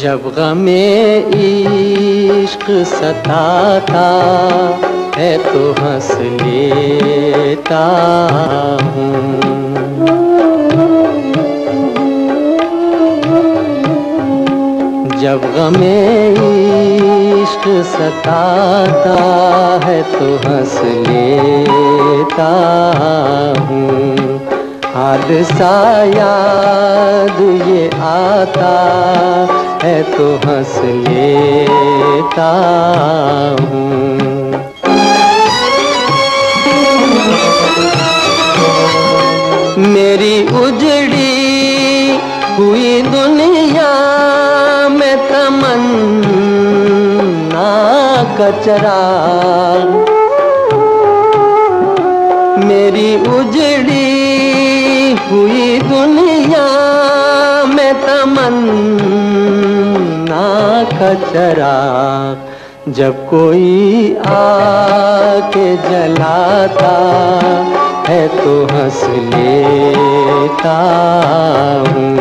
जब गमे इश्क सताता है तो हंस लेता हूँ। जब गमे इश्क सताता है तो हंस लेता हूँ। हादसा याद ये आता है तो हंस लेता हूँ। मेरी उजड़ी हुई दुनिया में तमन्ना कचरा मेरी उजड़ी हुई दुनिया में तमन्ना कचरा, जब कोई आके जलाता है तो हंस लेता हूँ।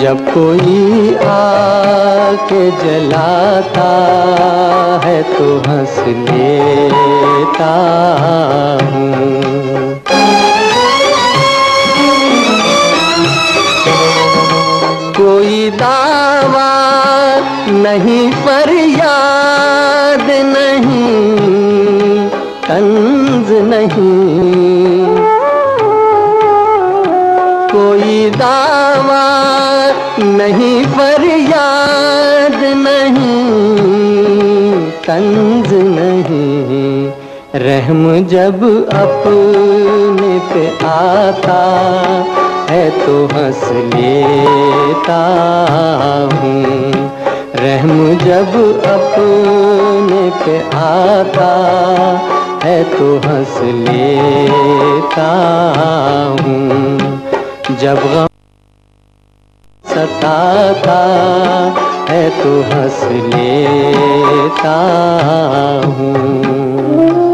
जब कोई आके जलाता है तो हंस लेता दावा नहीं फरियाद नहीं, तंज नहीं। कोई दावा नहीं, फरियाद नहीं, तंज नहीं। रहम जब अपने पे आता है तो हंस लेता हूँ। रहम जब अपने पे आता है तो हंस लेता हूँ। जब सताता है तो हंस लेता हूँ।